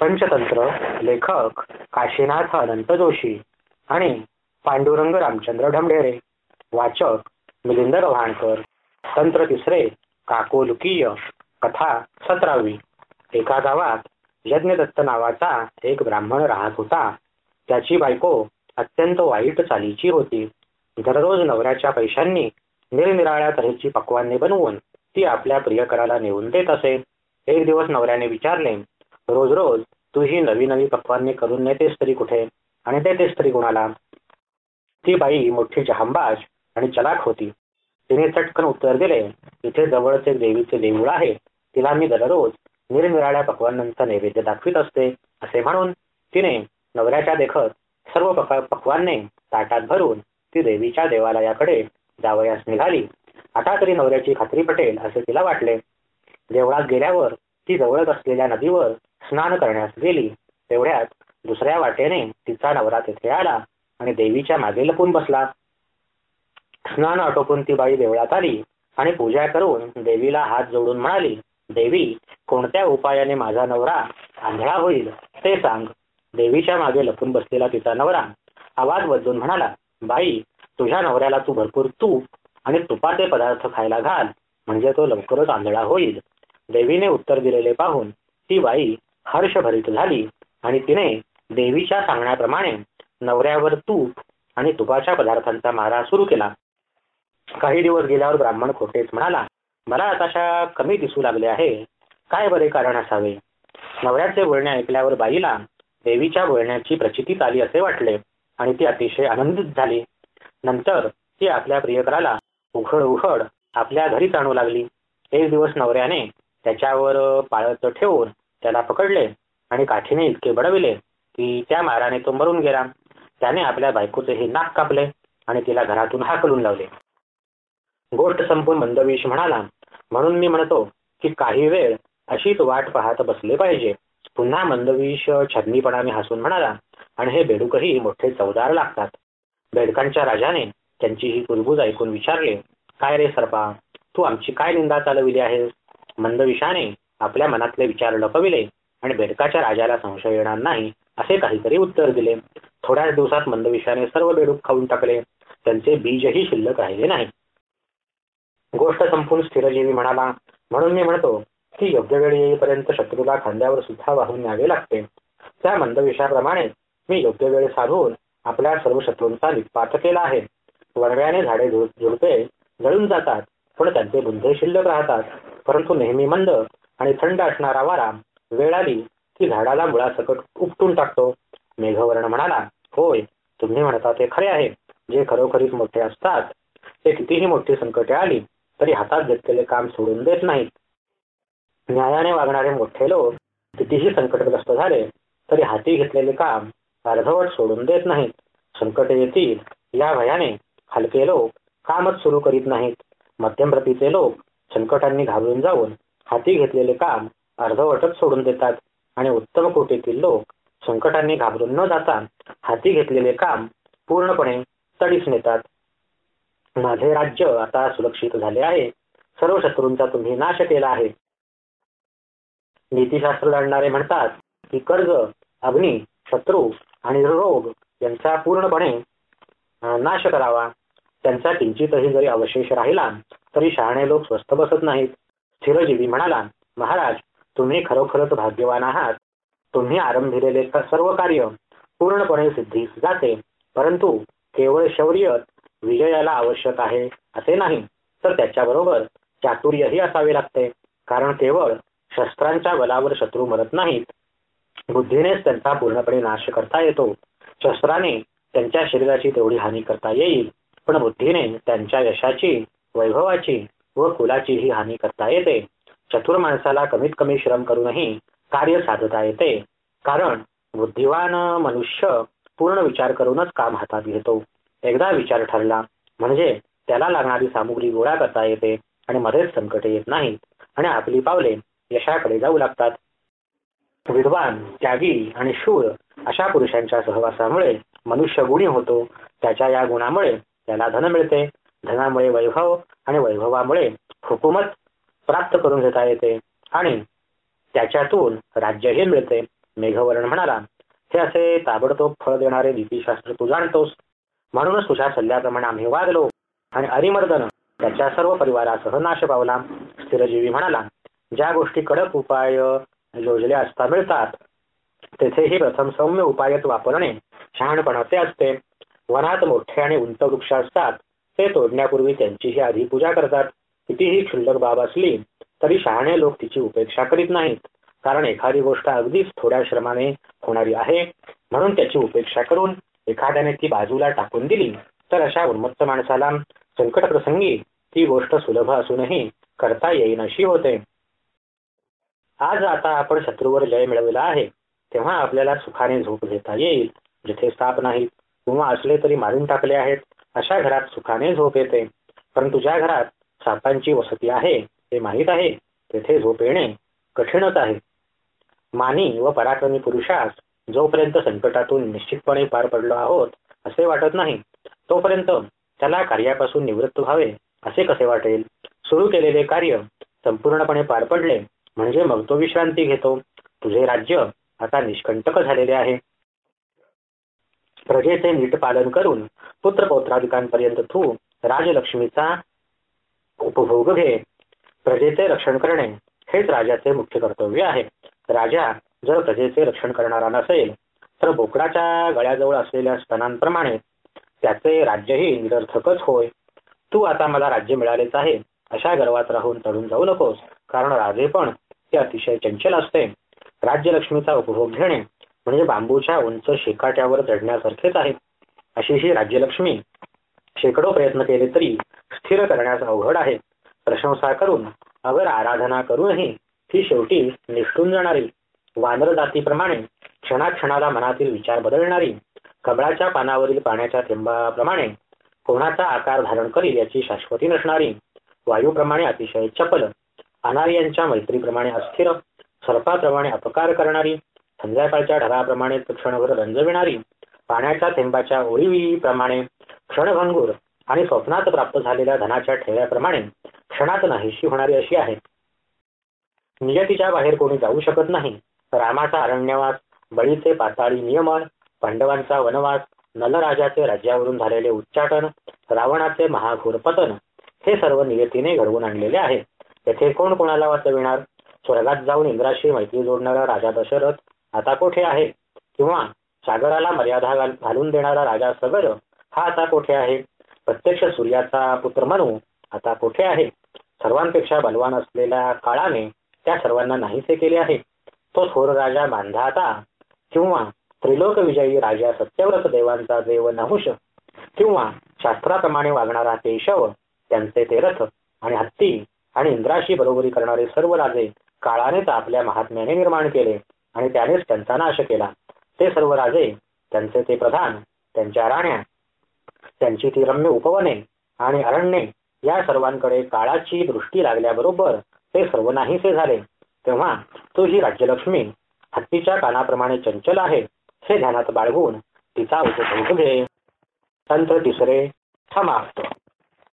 पंचतंत्र लेखक काशीनाथ अनंत जोशी आणि पांडुरंग रामचंद्र ढमढेरे. वाचक मिलिंद रव्हाणकर. तंत्र तिसरे काकोलुकीय. कथा सतरावी. एका गावात यज्ञदत्त नावाचा एक ब्राह्मण राहत होता. त्याची बायको अत्यंत वाईट चालीची होती. दररोज नवऱ्याच्या पैशांनी निरनिराळ्या तऱ्हेची पक्वाने बनवून ती आपल्या प्रियकराला नेऊन देत असे. एक दिवस नवऱ्याने विचारले रोज रोज तू ही नवी नवी पक्वांनी करून नेतेस तरी कुठे आणि देतेस तरी कुणाला? ती बाई मोठी जहांबाज आणि चलाक होती. तिने चटकन उत्तर दिले इथे जवळच एक देवीचे देऊळ आहे. तिला मी दररोज निरनिराळ्या पक्वान्नांचा नैवेद्य दाखवित असते असे म्हणून तिने नवऱ्याच्या देखत सर्व पक्वांनी ताटात भरून ती देवीच्या देवालयाकडे जावयास निघाली. आता तरी नवऱ्याची खात्री पटेल असे तिला वाटले. देवळात गेल्यावर ती जवळच असलेल्या नदीवर स्नान करण्यास गेली तेवढ्यात दुसऱ्या वाटेने तिचा नवरा तेथे आला आणि देवीच्या मागे लपून बसला. स्नान आटोपून ती बाई देवळात आली आणि पूजा करून देवीला हात जोडून म्हणाली देवी कोणत्या उपायाने माझा नवरा आंधळा होईल ते सांग. देवीच्या मागे लपून बसलेला तिचा नवरा आवाज बदलून म्हणाला बाई तुझ्या नवऱ्याला तू भरपूर तूप आणि तुपाचे पदार्थ खायला घाल म्हणजे तो लवकरच आंधळा होईल. देवीने उत्तर दिलेले पाहून ती बाई हर्षभरीत झाली आणि तिने देवीच्या सांगण्याप्रमाणे नवऱ्यावर तूप आणि तुपाच्या पदार्थांचा मारा सुरू केला. काही दिवस गेल्यावर ब्राह्मण खोटेच म्हणाला मला आताशा कमी दिसू लागले आहे. काय बरे कारण असावे? नवऱ्याचे बोलणे ऐकल्यावर बाईला देवीच्या बोलण्याची प्रचितीत आली असे वाटले आणि ती अतिशय आनंदित झाली. नंतर ती आपल्या प्रियकराला उघड उघड आपल्या घरीच आणू लागली. एक दिवस नवऱ्याने त्याच्यावर पाळत ठेवून त्याला पकडले आणि काठीने इतके बडविले की त्या माराने तो मरून गेला. त्याने आपल्या बायकोचे हे नाक कापले आणि तिला घरातून हाकलून लावले. गोष्ट संपून मंदवेश म्हणाला म्हणून मी म्हणतो की काही वेळ अशीच वाट पाहत बसले पाहिजे. पुन्हा मंदविष छदनीपणाने हसून म्हणाला आणि हे बेडूकही मोठे चवदार लागतात. बेडकांच्या राजाने त्यांची ही कुलबुज ऐकून विचारले काय रे सरपा तू आमची काय निंदा चालविली आहेस? मंदविशाने आपल्या मनातले विचार लपविले आणि बेडकाच्या राजाला संशय येणार नाही असे काहीतरी उत्तर दिले. थोड्याच दिवसात मंदविषाने सर्व बेडूक खाऊन टाकले. त्यांचे बीजही शिल्लक राहिले नाही. गोष्ट संपून स्थिरजीवी म्हणाला म्हणून मी म्हणतो की योग्य वेळ येईपर्यंत शत्रूला खांद्यावर सुद्धा वाहून न्यावे लागते. त्या मंदविषाप्रमाणे मी योग्य वेळ साधून आपल्या सर्व शत्रूंचा निपात केला आहे. वरव्याने झाडे झुडपे जळून जातात पण त्यांचे बुंधे शिल्लक राहतात. परंतु नेहमी मंद आणि थंड असणारा वारा वेळ आली की झाडाला मुळासकट उपटून टाकतो. मेघवर्ण म्हणाला होय तुम्ही म्हणता ते खरे आहे. जे खरोखरीच मोठे असतात ते कितीही मोठी संकटे आली तरी हातात घेतलेले काम सोडून देत नाहीत. न्यायाने वागणारे मोठे लोक कितीही संकटग्रस्त झाले तरी हाती घेतलेले काम अर्धवट सोडून देत नाहीत. संकट येतील या भयाने हलके लोक कामच सुरू करीत नाहीत. मध्यम प्रतीचे लोक संकटांनी घाबरून जाऊन हाती घेतलेले काम अर्धवटच सोडून देतात. आणि उत्तम कोटीतील लोक संकटांनी घाबरून न जाता हाती घेतलेले काम पूर्णपणे तडीस नेतात. माझे राज्य आता सुरक्षित झाले आहे. सर्व शत्रूंचा तुम्ही नाश केला आहे. नीतीशास्त्र जाणणारे म्हणतात की कर्ज अग्नी शत्रू आणि रोग यांचा पूर्णपणे नाश करावा. त्यांचा किंचितही जरी अवशेष राहिला तरी शहाणे लोक स्वस्थ बसत नाहीत. स्थिरजीवी म्हणाला महाराज तुम्ही खरोखरच भाग्यवान आहात. तुम्ही आरंभिलेले सर्व कार्य पूर्णपणे सिद्धीस जाते. परंतु केवळ शौर्य विजयाला आवश्यक आहे असे नाही तर त्याच्याबरोबर चातुर्यही असावे लागते. कारण केवळ शस्त्रांच्या बलावर शत्रू मरत नाहीत. बुद्धीनेच त्यांचा पूर्णपणे नाश करता येतो. शस्त्राने त्यांच्या शरीराची तेवढी हानी करता येईल पण बुद्धीने त्यांच्या यशाची वैभवाची व कुलाचीही हानी करता येते. चतुर माणसाला कमीत कमी श्रम करूनही कार्य साधता येते. कारण बुद्धिवान मनुष्य पूर्ण विचार करूनच काम हातात घेतो. एकदा विचार ठरला म्हणजे त्याला लागणारी सामुग्री गोळा करता येते आणि मध्येच संकट येत नाहीत आणि आपली पावले यशाकडे जाऊ लागतात. विद्वान त्यागी आणि शूर अशा पुरुषांच्या सहवासामुळे मनुष्य गुणी होतो. त्याच्या या गुणामुळे त्याला धन मिळते. धनामुळे वैभव आणि वैभवामुळे हुकूमत प्राप्त करून घेता येते. आणि त्याच्यातून राज्यही मिळते. मेघवर्ण म्हणाला हे असे ताबडतोब फळ देणारे नीतीशास्त्र तू जाणतोस. म्हणूनच तुझ्या सल्ल्याप्रमाणे आम्ही वागलो. आणि अरिमर्दन त्याच्या सर्व परिवारासह नाश पावला. स्थिरजीवी म्हणाला ज्या गोष्टी कडक उपाय योजले असता मिळतात तेथेही प्रथम सौम्य उपायत वापरणे शहाणपणाचे असते. वनात मोठे आणि उंच वृक्ष असतात. ते तोडण्यापूर्वी त्यांचीही आधी पूजा करतात. कितीही क्षुल्लक बाब असली तरी शहाणे लोक तिची उपेक्षा करीत नाहीत. कारण एखादी गोष्ट अगदीच थोड्या श्रमाने होणारी आहे म्हणून त्याची उपेक्षा करून एखाद्याने ती बाजूला टाकून दिली तर अशा उन्मत्त माणसाला संकट प्रसंगी ती गोष्ट सुलभ असूनही करता येईन अशी होते. आज आता आपण शत्रूवर जय मिळवला आहे तेव्हा आपल्याला सुखाने झोप घेता येईल जिथे साप नाहीत किंवा असले तरी मारून टाकले आहेत अशा घरात सुखाने झोप येते. परंतु ज्या घरात सापांची वसती आहे ते माहीत आहे तेथे झोप येणे कठीणच आहे. मानी व पराक्रमी पुरुषास जोपर्यंत संकटातून निश्चितपणे पार पडलो आहोत असे वाटत नाही तोपर्यंत त्याला कार्यापासून निवृत्त व्हावे असे कसे वाटेल? सुरू केलेले कार्य संपूर्णपणे पार पडले म्हणजे मग तो विश्रांती घेतो. तुझे राज्य आता निष्कंटक झालेले आहे. प्रजेचे नीट पालन करून पुत्र पौत्राधिकांपर्यंत तू राजलक्ष्मीचा उपभोग घे. प्रजेचे रक्षण करणे हेच राजाचे मुख्य कर्तव्य आहे. राजा जर प्रजेचे रक्षण करणारा नसेल तर बोकडाच्या गळ्याजवळ असलेल्या स्तनांप्रमाणे त्याचे राज्यही निरर्थकच होय. तू आता मला राज्य मिळालेच आहे. अशा गर्वात राहून तडून जाऊ नकोस. कारण राजे पण ते अतिशय चंचल असते. राज्यलक्ष्मीचा उपभोग घेणे म्हणजे बांबूच्या उंच शेकाट्यावर चढण्यासारखेच आहे. अशी ही राज्यलक्ष्मी शेकडो प्रयत्न केले तरी स्थिर करण्यास अवघड आहे. प्रशंसा करून अगर आराधना करूनही ती शेवटी निष्ठून जाणारी. वानर जातीप्रमाणे क्षणाक्षणाला मनातील विचार बदलणारी. कमळाच्या पानावरील पाण्याच्या थेंबाप्रमाणे कोणाचा आकार धारण करील याची शाश्वती नसणारी. वायूप्रमाणे अतिशय चपल अनार्यांच्या मैत्रीप्रमाणे अस्थिर सर्पाप्रमाणे अपकार करणारी. संध्याकाळच्या ढगाप्रमाणे क्षणभर रंजविणारी पाण्याच्या थेंबाच्या ओळीप्रमाणे क्षणभंगूर आणि स्वप्नात प्राप्त झालेल्या धनाच्या ठेव्याप्रमाणे क्षणात नाहीशी होणारी अशी आहे. नियतीच्या बाहेर कोणी जाऊ शकत नाही. रामाचा अरण्यवास बळीचे पाताळी नियमन पांडवांचा वनवास नलराजाचे राज्यावरून झालेले उच्चाटन रावणाचे महाघोर पतन हे सर्व नियतीने घडवून आणलेले आहे. येथे कोण कोणाला वाचविणार? स्वर्गात जाऊन इंद्राशी मैत्री जोडणारा राजा दशरथ आता कोठे आहे? किंवा सागराला मर्यादा घालून देणारा राजा सगर हा आता कोठे आहे? प्रत्यक्ष सूर्याचा पुत्र मनू आता कोठे आहे? सर्वांपेक्षा बलवान असलेल्या काळाने त्या सर्वांना नाहीसे केले आहे. तो थोर राजा मांधाता किंवा त्रिलोक विजयी राजा सत्यव्रत देवांचा देव नहुष किंवा शास्त्राप्रमाणे वागणारा केशव त्यांचे ते रथ आणि हत्ती आणि इंद्राशी बरोबरी करणारे सर्व राजे काळानेच आपल्या महात्म्याने निर्माण केले. आणि त्यानेच त्यांचा नाश केला. ते सर्व राजे त्यांचे ते प्रधान त्यांच्या राण्या त्यांची ती रम्य उपवने आणि अरण्ये या सर्वांकडे काळाची दृष्टी लागल्याबरोबर ते सर्व नाहीसे झाले. तेव्हा तो ही राज्यलक्ष्मी हत्तीच्या कानाप्रमाणे चंचल आहे हे ध्यानात बाळगून तिचा उपभोग घे. तंत्र तिसरे समाप्त.